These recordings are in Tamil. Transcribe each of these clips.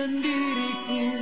Sendiri diriku.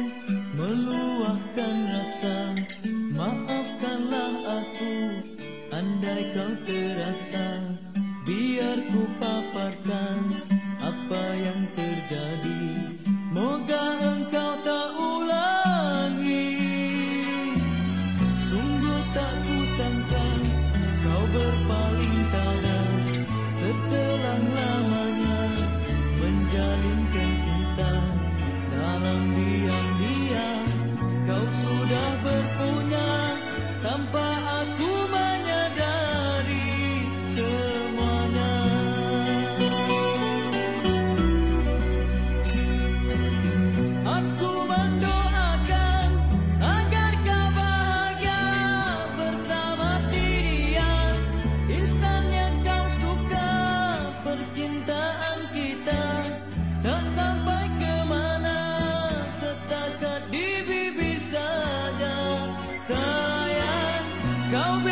go.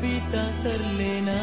பிதா தர்லேனா